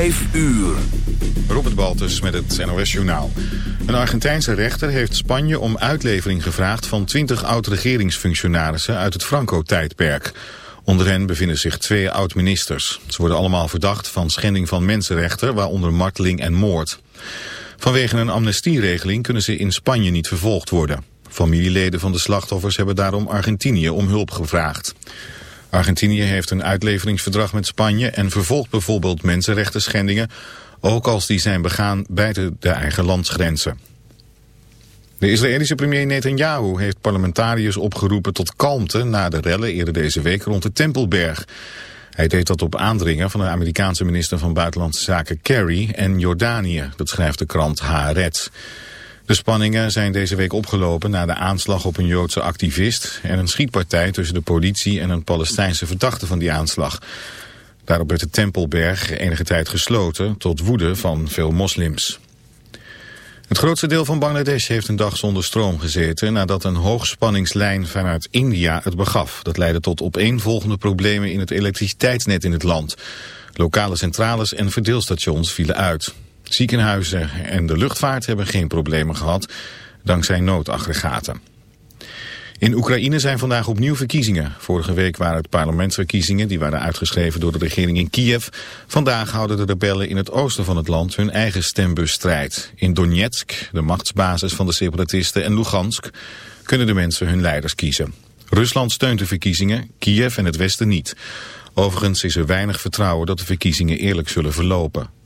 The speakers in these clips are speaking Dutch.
5 uur. Robert Baltus met het NOS Journaal. Een Argentijnse rechter heeft Spanje om uitlevering gevraagd... van 20 oud-regeringsfunctionarissen uit het Franco-tijdperk. Onder hen bevinden zich twee oud-ministers. Ze worden allemaal verdacht van schending van mensenrechten... waaronder marteling en moord. Vanwege een amnestieregeling kunnen ze in Spanje niet vervolgd worden. Familieleden van de slachtoffers hebben daarom Argentinië om hulp gevraagd. Argentinië heeft een uitleveringsverdrag met Spanje en vervolgt bijvoorbeeld mensenrechten schendingen, ook als die zijn begaan buiten de eigen landsgrenzen. De Israëlische premier Netanyahu heeft parlementariërs opgeroepen tot kalmte na de rellen eerder deze week rond de Tempelberg. Hij deed dat op aandringen van de Amerikaanse minister van Buitenlandse Zaken Kerry en Jordanië, dat schrijft de krant Haaretz. De spanningen zijn deze week opgelopen na de aanslag op een Joodse activist... en een schietpartij tussen de politie en een Palestijnse verdachte van die aanslag. Daarop werd de Tempelberg enige tijd gesloten tot woede van veel moslims. Het grootste deel van Bangladesh heeft een dag zonder stroom gezeten... nadat een hoogspanningslijn vanuit India het begaf. Dat leidde tot opeenvolgende problemen in het elektriciteitsnet in het land. Lokale centrales en verdeelstations vielen uit. Ziekenhuizen en de luchtvaart hebben geen problemen gehad, dankzij noodaggregaten. In Oekraïne zijn vandaag opnieuw verkiezingen. Vorige week waren het parlementsverkiezingen, die waren uitgeschreven door de regering in Kiev. Vandaag houden de rebellen in het oosten van het land hun eigen stembusstrijd. In Donetsk, de machtsbasis van de separatisten, en Lugansk kunnen de mensen hun leiders kiezen. Rusland steunt de verkiezingen, Kiev en het westen niet. Overigens is er weinig vertrouwen dat de verkiezingen eerlijk zullen verlopen.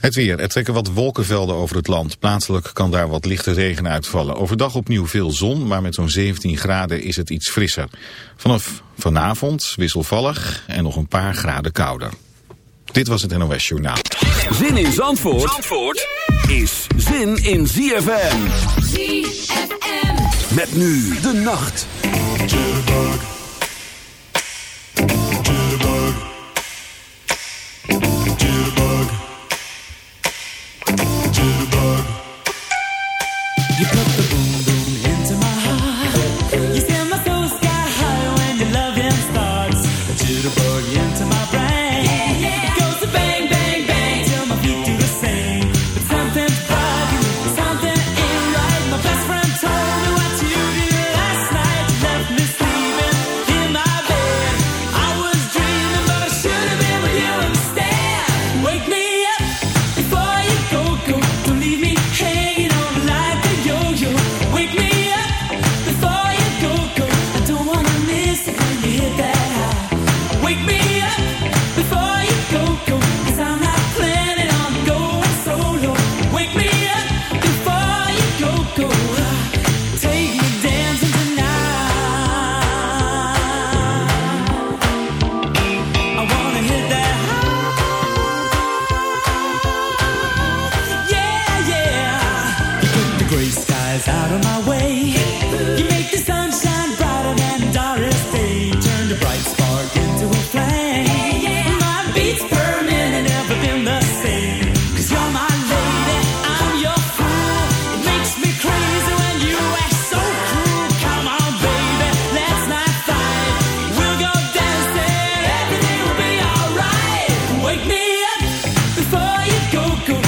Het weer. Er trekken wat wolkenvelden over het land. Plaatselijk kan daar wat lichte regen uitvallen. Overdag opnieuw veel zon, maar met zo'n 17 graden is het iets frisser. Vanaf vanavond wisselvallig en nog een paar graden kouder. Dit was het NOS Journaal. Zin in Zandvoort, Zandvoort is zin in ZFM. ZFM. Met nu de nacht. before you go, go.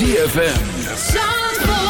ZFM.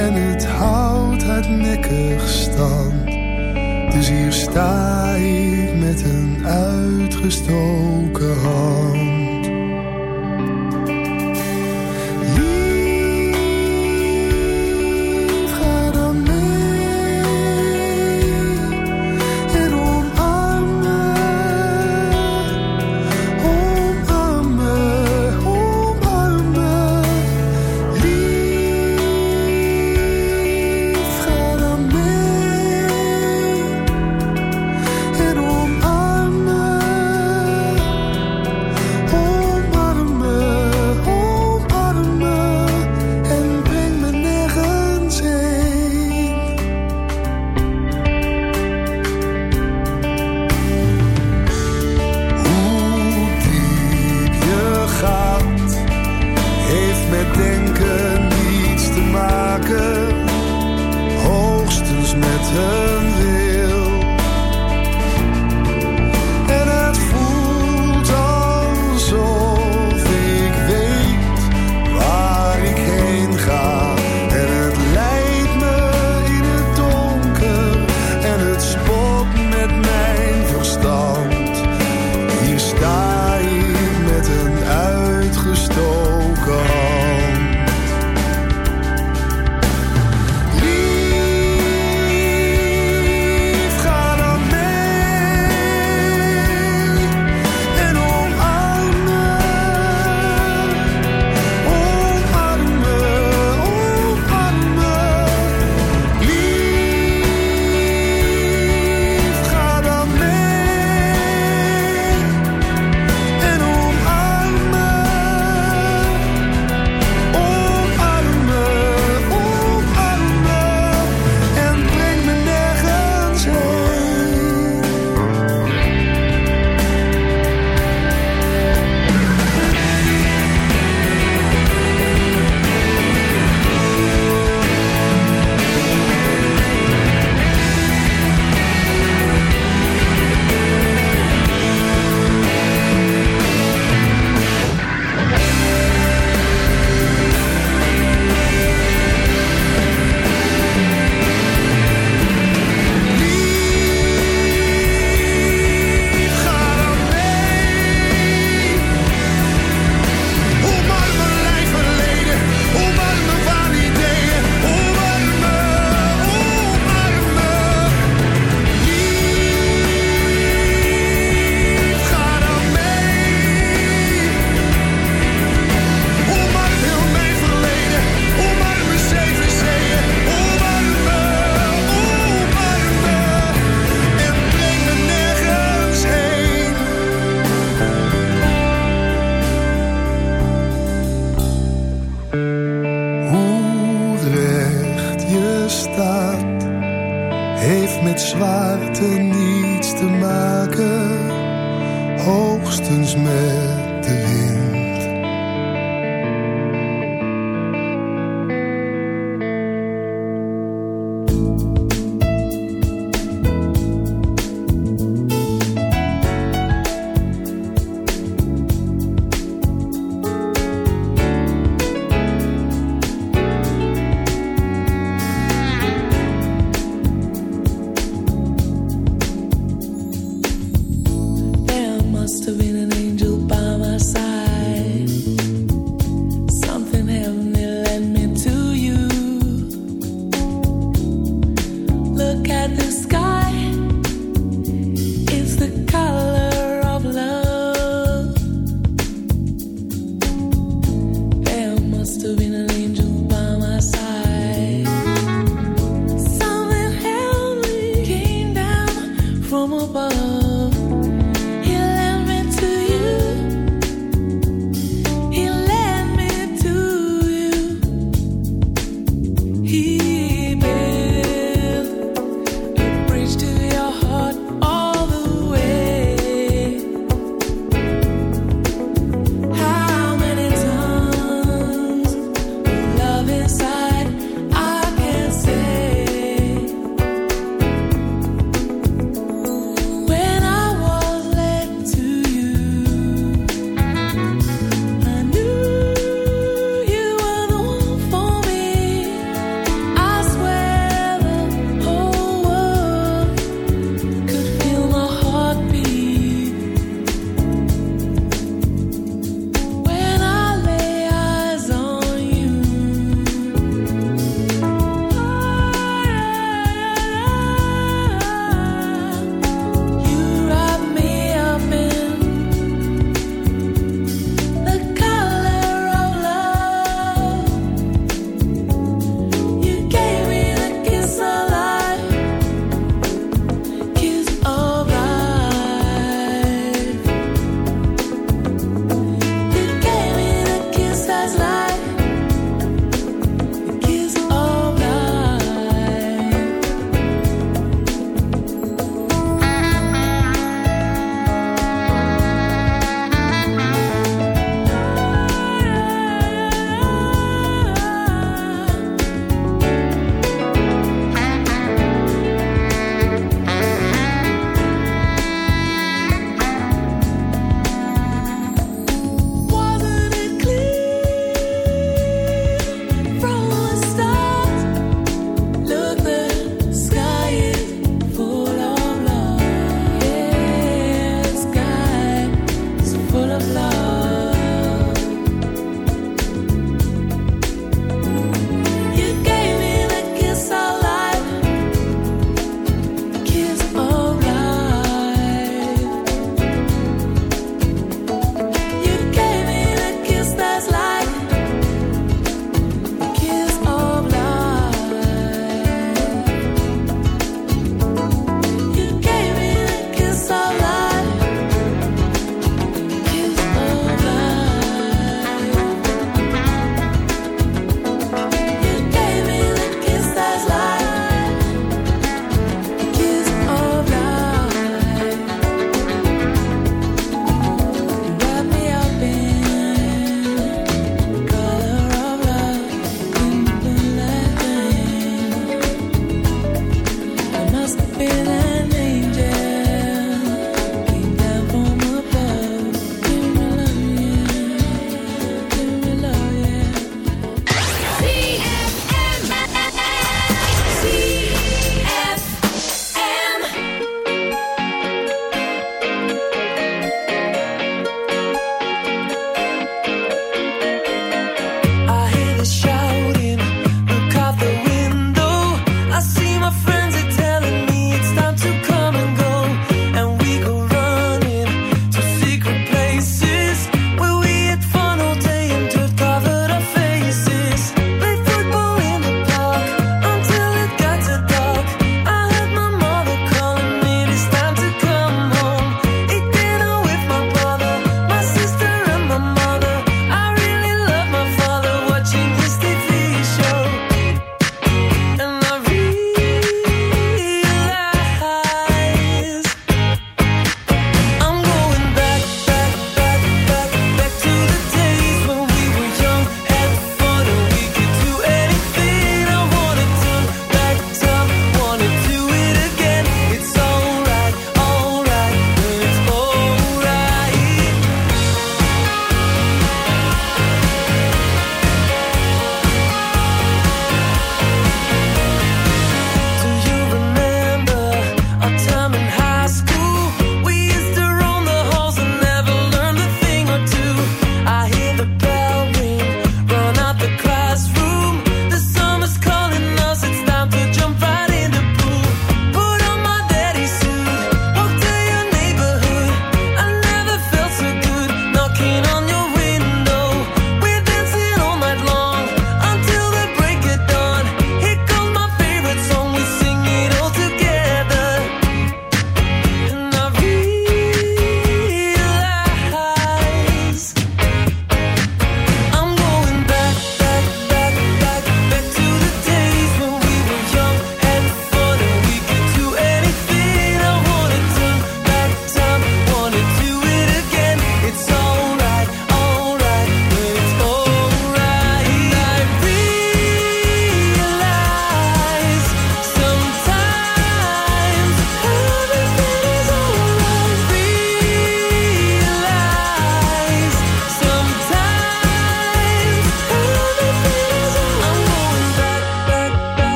en het houdt hardnekkig stand. Dus hier sta ik met een uitgestoken hand.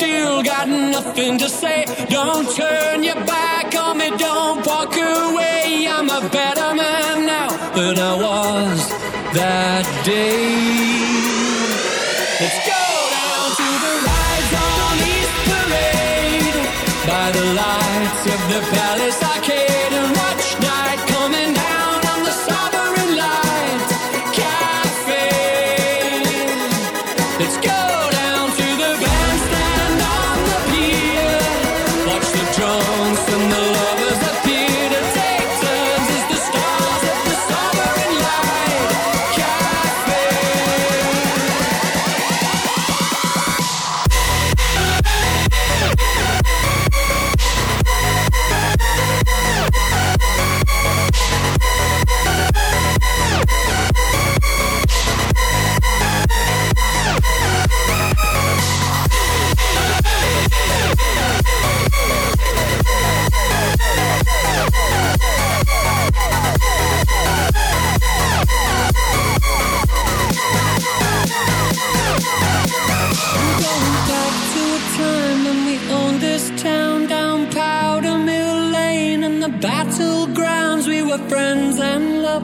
still got nothing to say. Don't turn your back on me, don't walk away. I'm a better man now than I was that day. Let's go!